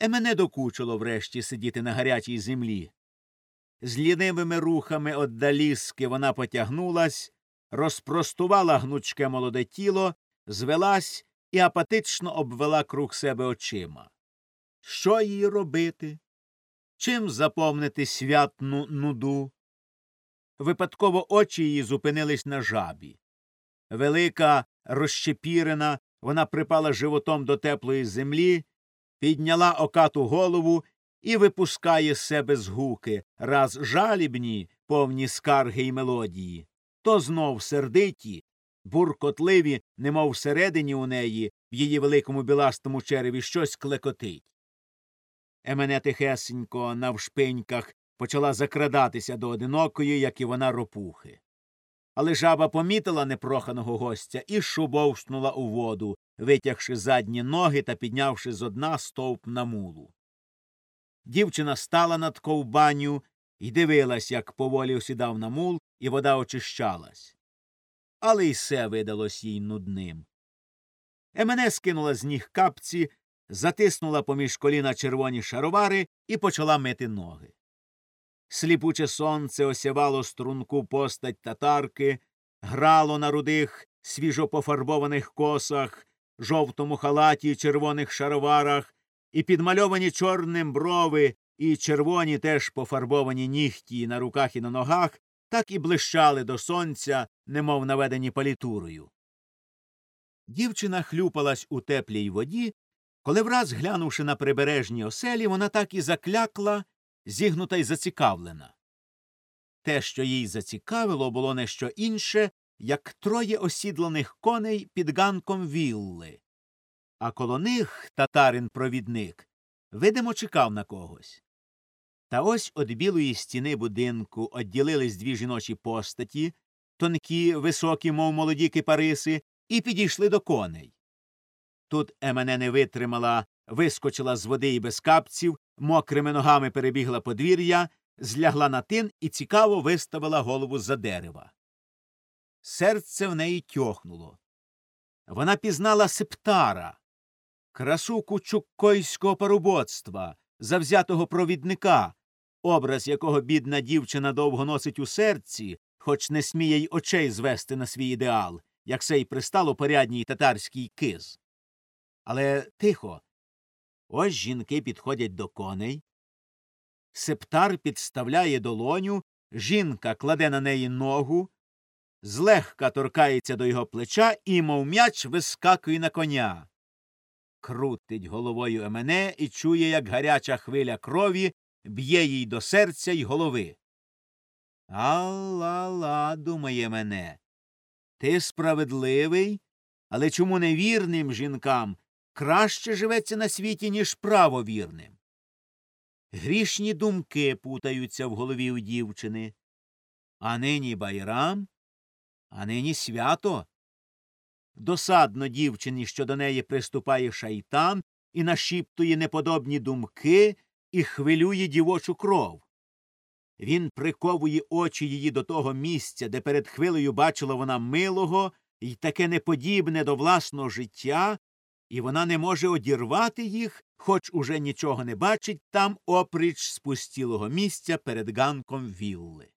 Емене докучило врешті сидіти на гарячій землі. З лінивими рухами оддаліски вона потягнулась, розпростувала гнучке молоде тіло, звелась і апатично обвела круг себе очима. Що їй робити? Чим заповнити святну нуду? Випадково очі її зупинились на жабі. Велика, розщепірена, вона припала животом до теплої землі, підняла окату голову і випускає з себе згуки, раз жалібні, повні скарги й мелодії, то знов сердиті, буркотливі, немов всередині у неї, в її великому біластому череві щось клекотить. Емене тихесенько навшпиньках почала закрадатися до одинокої, як і вона ропухи. Але жаба помітила непроханого гостя і шубовшнула у воду, витягши задні ноги та піднявши з одна стовп на мулу. Дівчина стала над ковбаню і дивилась, як поволі осідав на мул, і вода очищалась. Але й все видалось їй нудним. Емене скинула з ніг капці, затиснула поміж коліна червоні шаровари і почала мити ноги. Сліпуче сонце осявало струнку постать татарки, грало на рудих, свіжо пофарбованих косах, жовтому халаті й червоних шароварах, і підмальовані чорним брови, і червоні теж пофарбовані нігті на руках і на ногах, так і блищали до сонця, немов наведені палітурою. Дівчина хлюпалась у теплій воді, коли враз, глянувши на прибережні оселі, вона так і заклякла, зігнута й зацікавлена. Те, що їй зацікавило, було не що інше, як троє осідланих коней під ганком вілли, а коло них татарин провідник видимо чекав на когось. Та ось од білої стіни будинку одділились дві жіночі постаті, тонкі, високі, мов молоді кипариси, і підійшли до коней. Тут Емене не витримала, вискочила з води і без капців, мокрими ногами перебігла подвір'я, злягла на тин і цікаво виставила голову за дерева. Серце в неї тьохнуло. Вона пізнала септара, красу кучуккойського парубоцтва, завзятого провідника, образ якого бідна дівчина довго носить у серці, хоч не сміє й очей звести на свій ідеал, як сей пристало порядній татарський киз. Але тихо. Ось жінки підходять до коней. Септар підставляє долоню, жінка кладе на неї ногу, злегка торкається до його плеча і, мов м'яч, вискакує на коня. Крутить головою Емене і чує, як гаряча хвиля крові б'є їй до серця й голови. Алла-ла, думає мене. Ти справедливий, але чому невірним жінкам краще живеться на світі, ніж правовірним? Грішні думки путаються в голові у дівчини. А нині байрам, а нині свято. Досадно дівчині, що до неї приступає шайтан і нашіптує неподобні думки і хвилює дівочу кров. Він приковує очі її до того місця, де перед хвилею бачила вона милого і таке неподібне до власного життя, і вона не може одірвати їх, хоч уже нічого не бачить там опріч спустілого місця перед ганком вілли.